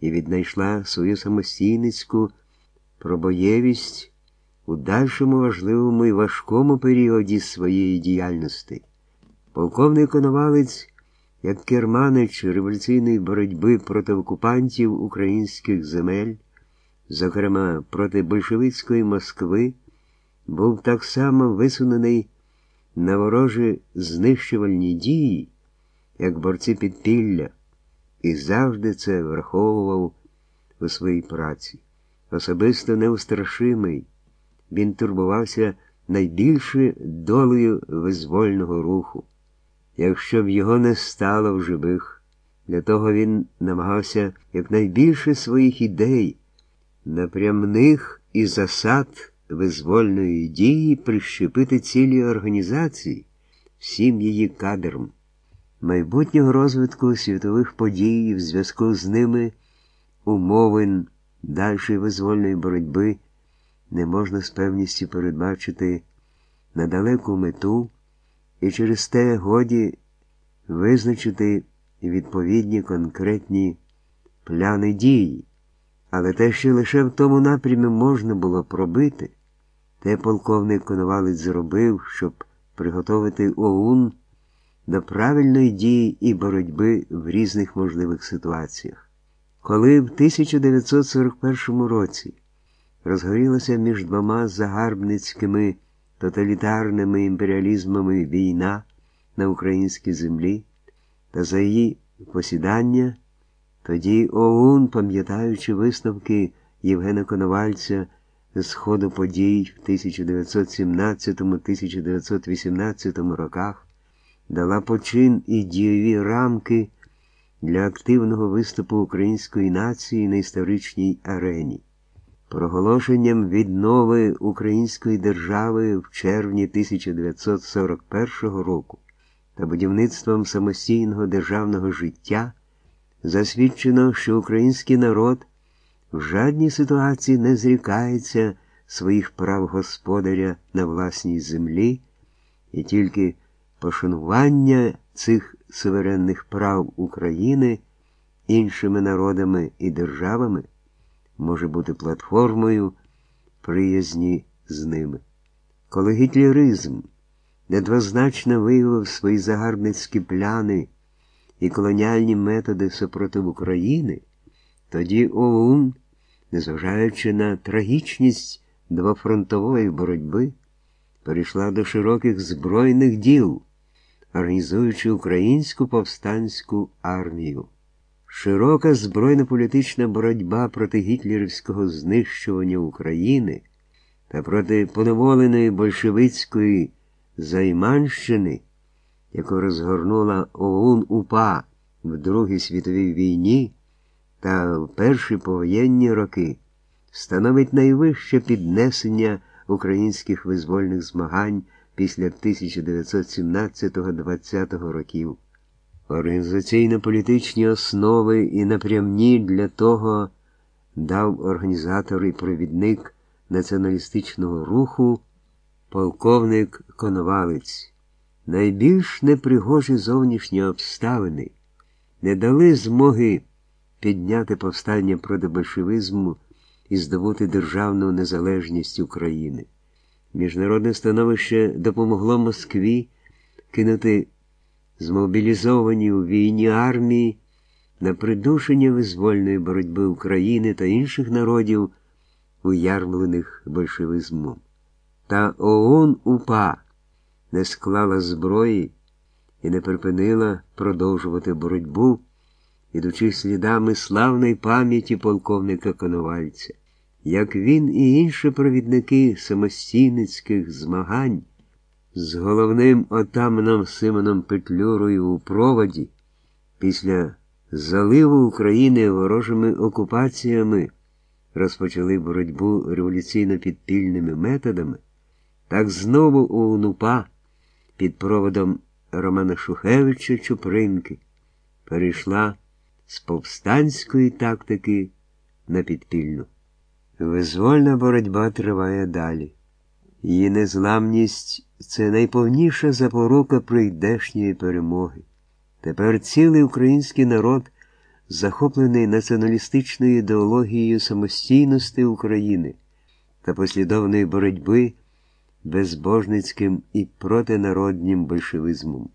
і віднайшла свою самостійницьку пробоєвість у дальшому важливому і важкому періоді своєї діяльності. Полковник Коновалець, як керманич революційної боротьби проти окупантів українських земель, зокрема проти большевицької Москви, був так само висунений на ворожі знищувальні дії, як борці підпілля, і завжди це враховував у своїй праці. Особисто неустрашимий, він турбувався найбільше долею визвольного руху. Якщо б його не стало в живих, для того він намагався якнайбільше своїх ідей, напрямних і засад визвольної дії прищепити цілі організації, всім її кадрам. Майбутнього розвитку світових подій в зв'язку з ними умовин дальшої визвольної боротьби не можна з певністю передбачити на далеку мету і через те годі визначити відповідні конкретні пляни дії. Але те, що лише в тому напрямі можна було пробити, те полковник Коновалець зробив, щоб приготовити ОУН до правильної дії і боротьби в різних можливих ситуаціях. Коли в 1941 році розгорілася між двома загарбницькими тоталітарними імперіалізмами війна на українській землі та за її посідання, тоді ОУН, пам'ятаючи висновки Євгена Коновальця з ходу подій в 1917-1918 роках, дала почин і дієві рамки для активного виступу української нації на історичній арені. Проголошенням віднови Української держави в червні 1941 року та будівництвом самостійного державного життя засвідчено, що український народ в жадній ситуації не зрікається своїх прав господаря на власній землі, і тільки пошанування цих суверенних прав України іншими народами і державами може бути платформою приязні з ними. Коли гітлеризм недвозначно виявив свої загарбницькі пляни і колоніальні методи супротив України, тоді ОУН, незважаючи на трагічність двофронтової боротьби, перейшла до широких збройних діл, організуючи українську повстанську армію. Широка збройно-політична боротьба проти гітлерівського знищування України та проти поневоленої большевицької Займанщини, яку розгорнула ОУН УПА в Другій світовій війні та в перші повоєнні роки, становить найвище піднесення українських визвольних змагань після 1917-20 років. Організаційно-політичні основи і напрямні для того дав організатор і провідник націоналістичного руху полковник Коновалець. Найбільш непригожі зовнішні обставини не дали змоги підняти повстання проти большевизму і здобути державну незалежність України. Міжнародне становище допомогло Москві кинути змобілізовані у війні армії на придушення визвольної боротьби України та інших народів, уярмлених большевизмом. Та ООН УПА не склала зброї і не припинила продовжувати боротьбу, ідучи слідами славної пам'яті полковника Коновальця. Як він і інші провідники самостійницьких змагань з головним отаманом Симоном Петлюрою у проводі після заливу України ворожими окупаціями розпочали боротьбу революційно-підпільними методами, так знову у НУПА під проводом Романа Шухевича Чупринки перейшла з повстанської тактики на підпільну. Визвольна боротьба триває далі. Її незламність це найповніша запорука прийдешньої перемоги. Тепер цілий український народ захоплений націоналістичною ідеологією самостійності України та послідовної боротьби безбожницьким і протинароднім большевизмом.